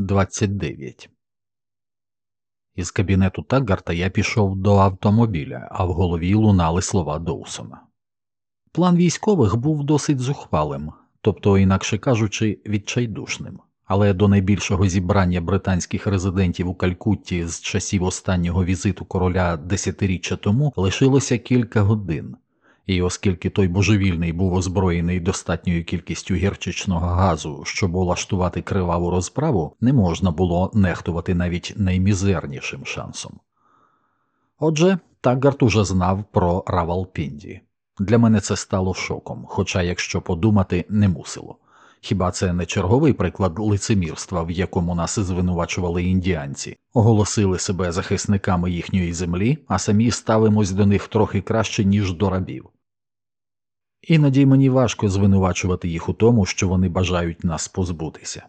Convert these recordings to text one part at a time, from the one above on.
29 Із кабінету Таггарта я пішов до автомобіля, а в голові лунали слова Доусона. План військових був досить зухвалим, тобто, інакше кажучи, відчайдушним, але до найбільшого зібрання британських резидентів у Калькутті з часів останнього візиту короля десятиріччя тому лишилося кілька годин і оскільки той божевільний був озброєний достатньою кількістю гірчичного газу, щоб улаштувати криваву розправу, не можна було нехтувати навіть наймізернішим шансом. Отже, Таггарт уже знав про Равалпінді. Для мене це стало шоком, хоча, якщо подумати, не мусило. Хіба це не черговий приклад лицемірства, в якому нас звинувачували індіанці, оголосили себе захисниками їхньої землі, а самі ставимось до них трохи краще, ніж до рабів. Іноді мені важко звинувачувати їх у тому, що вони бажають нас позбутися.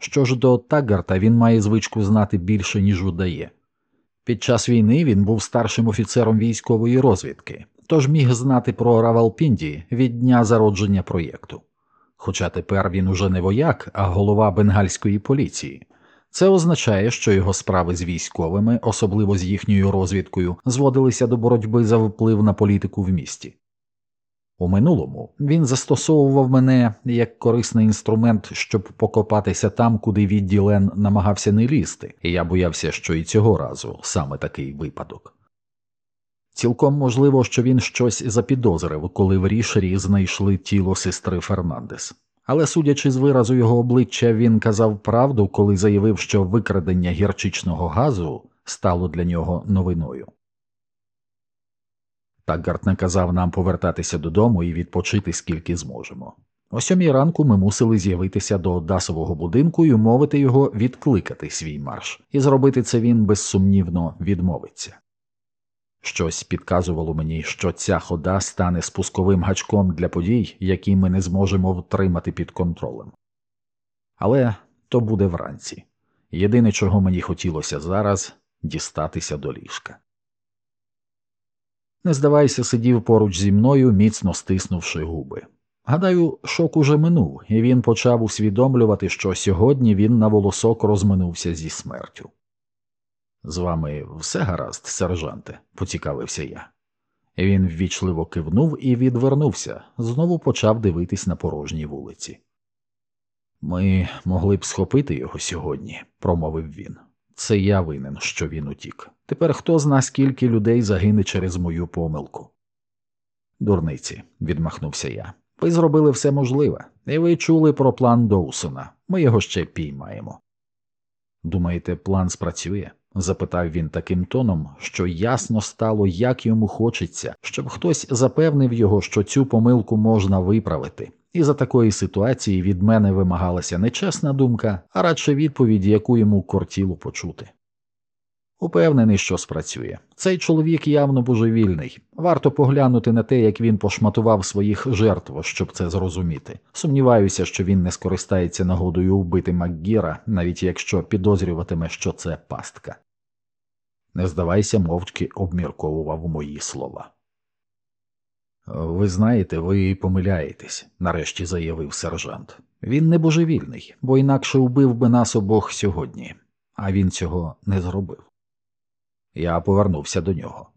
Що ж до Таггарта, він має звичку знати більше, ніж удає. Під час війни він був старшим офіцером військової розвідки, тож міг знати про Равалпінді від дня зародження проєкту. Хоча тепер він уже не вояк, а голова бенгальської поліції. Це означає, що його справи з військовими, особливо з їхньою розвідкою, зводилися до боротьби за вплив на політику в місті. У минулому він застосовував мене як корисний інструмент, щоб покопатися там, куди відділен намагався не лізти, і я боявся, що і цього разу саме такий випадок. Цілком можливо, що він щось запідозрив, коли в рішері знайшли тіло сестри Фернандес. Але, судячи з виразу його обличчя, він казав правду, коли заявив, що викрадення гірчичного газу стало для нього новиною. Такгарт наказав нам повертатися додому і відпочити скільки зможемо. О сьомій ранку ми мусили з'явитися до Дасового будинку і умовити його відкликати свій марш, і зробити це він безсумнівно відмовиться. Щось підказувало мені, що ця хода стане спусковим гачком для подій, які ми не зможемо втримати під контролем. Але то буде вранці. Єдине, чого мені хотілося зараз дістатися до ліжка. Не здавайся, сидів поруч зі мною, міцно стиснувши губи. Гадаю, шок уже минув, і він почав усвідомлювати, що сьогодні він на волосок розминувся зі смертю. З вами все гаразд, сержанте, поцікавився я. Він ввічливо кивнув і відвернувся, знову почав дивитись на порожній вулиці. Ми могли б схопити його сьогодні, промовив він. Це я винен, що він утік. Тепер хто зна, скільки людей загине через мою помилку. Дурниці, відмахнувся я. Ви зробили все можливе, і ви чули про план Доусона. Ми його ще піймаємо. Думаєте, план спрацює? запитав він таким тоном, що ясно стало, як йому хочеться, щоб хтось запевнив його, що цю помилку можна виправити, і за такої ситуації від мене вимагалася не чесна думка, а радше відповідь, яку йому кортіло почути. Упевнений, що спрацює. Цей чоловік явно божевільний. Варто поглянути на те, як він пошматував своїх жертв, щоб це зрозуміти. Сумніваюся, що він не скористається нагодою вбити Макгіра, навіть якщо підозрюватиме, що це пастка. Не здавайся, мовчки обмірковував мої слова. Ви знаєте, ви помиляєтесь, нарешті заявив сержант. Він не божевільний, бо інакше вбив би нас обох сьогодні, а він цього не зробив. Я повернувся до нього.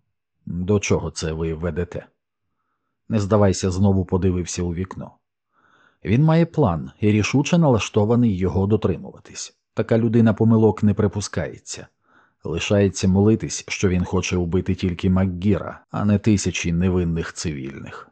До чого це ви ведете? Не здавайся, знову подивився у вікно. Він має план і рішуче налаштований його дотримуватись. Така людина помилок не припускається. Лишається молитись, що він хоче убити тільки Макгіра, а не тисячі невинних цивільних.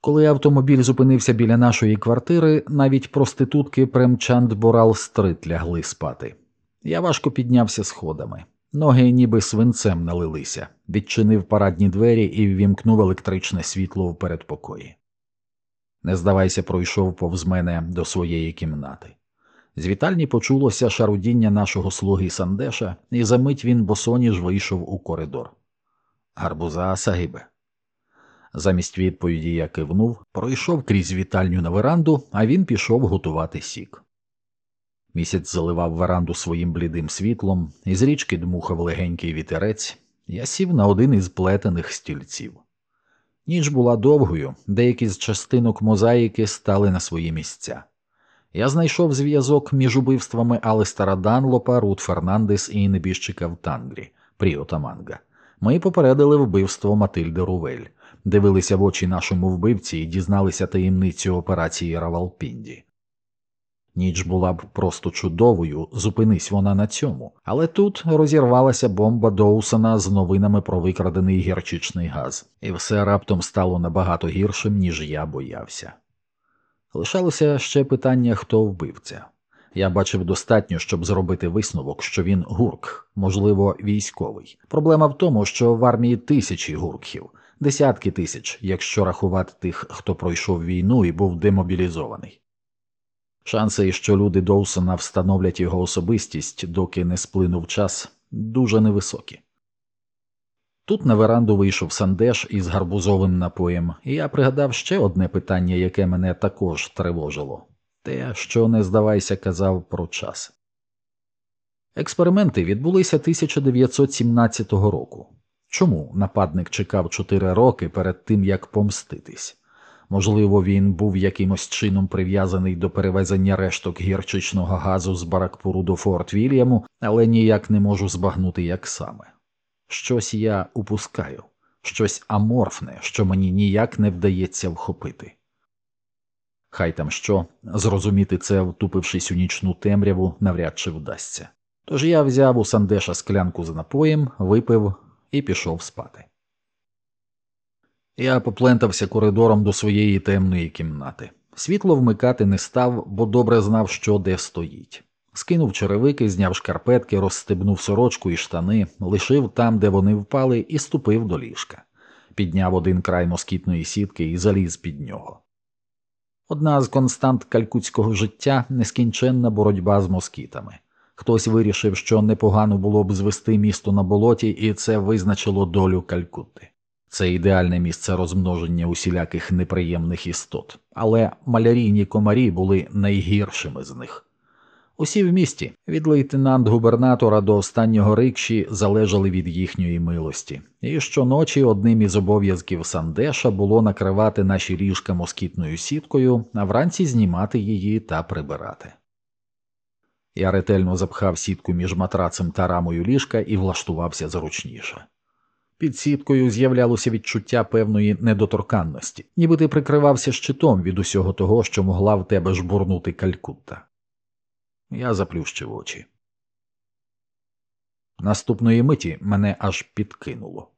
Коли автомобіль зупинився біля нашої квартири, навіть проститутки Премчанд Борал Стрит лягли спати. Я важко піднявся сходами. Ноги ніби свинцем налилися, відчинив парадні двері і ввімкнув електричне світло в передпокої. Не здавайся, пройшов повз мене до своєї кімнати. З вітальні почулося шарудіння нашого слуги Сандеша, і за мить він босоніж вийшов у коридор. Гарбуза Сагибе. Замість відповіді я кивнув, пройшов крізь вітальню на веранду, а він пішов готувати сік. Місяць заливав веранду своїм блідим світлом, із річки дмухав легенький вітерець, я сів на один із плетених стільців. Ніч була довгою, деякі з частинок мозаїки стали на свої місця. Я знайшов зв'язок між убивствами Алистера Данлопа, Рут Фернандес і небіжчика в Тангрі, Пріо Таманга. Ми попередили вбивство Матильди Рувель, дивилися в очі нашому вбивці і дізналися таємницю операції Равалпінді. Ніч була б просто чудовою, зупинись вона на цьому, але тут розірвалася бомба Доусона з новинами про викрадений гірчичний газ, і все раптом стало набагато гіршим, ніж я боявся. Лишалося ще питання, хто вбивця. Я бачив достатньо, щоб зробити висновок, що він гурк, можливо, військовий. Проблема в тому, що в армії тисячі гурків, десятки тисяч, якщо рахувати тих, хто пройшов війну і був демобілізований. Шанси, що люди Доусона встановлять його особистість, доки не сплинув час, дуже невисокі. Тут на веранду вийшов Сандеш із гарбузовим напоєм, і я пригадав ще одне питання, яке мене також тривожило те, що не здавайся, казав про час. Експерименти відбулися 1917 року. Чому нападник чекав чотири роки перед тим, як помститись? Можливо, він був якимось чином прив'язаний до перевезення решток гірчичного газу з Баракпуру до Форт Вільяму, але ніяк не можу збагнути, як саме. Щось я упускаю, щось аморфне, що мені ніяк не вдається вхопити. Хай там що, зрозуміти це, втупившись у нічну темряву, навряд чи вдасться. Тож я взяв у Сандеша склянку з напоєм, випив і пішов спати. Я поплентався коридором до своєї темної кімнати. Світло вмикати не став, бо добре знав, що де стоїть. Скинув черевики, зняв шкарпетки, розстебнув сорочку і штани, лишив там, де вони впали, і ступив до ліжка. Підняв один край москітної сітки і заліз під нього. Одна з констант калькутського життя нескінченна боротьба з москітами. Хтось вирішив, що непогано було б звести місто на болоті, і це визначило долю Калькутти. Це ідеальне місце розмноження усіляких неприємних істот, але малярійні комарі були найгіршими з них. Усі в місті, від лейтенант губернатора до останнього рикші, залежали від їхньої милості, і щоночі одним із обов'язків Сандеша було накривати наші ліжка москітною сіткою, а вранці знімати її та прибирати. Я ретельно запхав сітку між матрацем та рамою ліжка і влаштувався зручніше. Під сіткою з'являлося відчуття певної недоторканності, ніби ти прикривався щитом від усього того, що могла в тебе жбурнути калькутта. Я заплющив очі. Наступної миті мене аж підкинуло.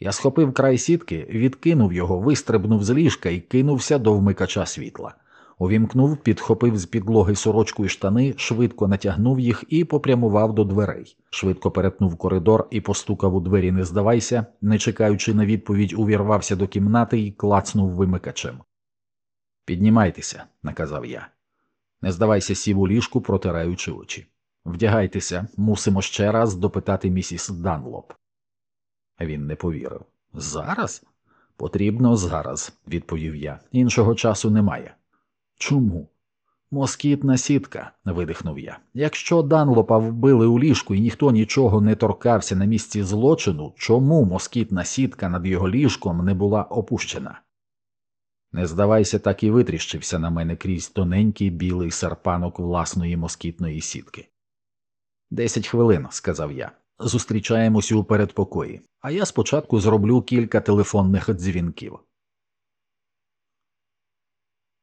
Я схопив край сітки, відкинув його, вистрибнув з ліжка і кинувся до вмикача світла. Увімкнув, підхопив з підлоги сорочку і штани, швидко натягнув їх і попрямував до дверей. Швидко перетнув коридор і постукав у двері, не здавайся, не чекаючи на відповідь, увірвався до кімнати і клацнув вимикачем. Піднімайтеся, наказав я. Не здавайся, сів у ліжку, протираючи очі. Вдягайтеся, мусимо ще раз допитати місіс Данлоп. Він не повірив. Зараз? Потрібно зараз, відповів я. Іншого часу немає. Чому? Москітна сітка, видихнув я. Якщо Данлопа вбили у ліжку і ніхто нічого не торкався на місці злочину, чому москітна сітка над його ліжком не була опущена? Не здавайся, так і витріщився на мене крізь тоненький білий серпанок власної москітної сітки. Десять хвилин, сказав я. Зустрічаємось у передпокої, а я спочатку зроблю кілька телефонних дзвінків.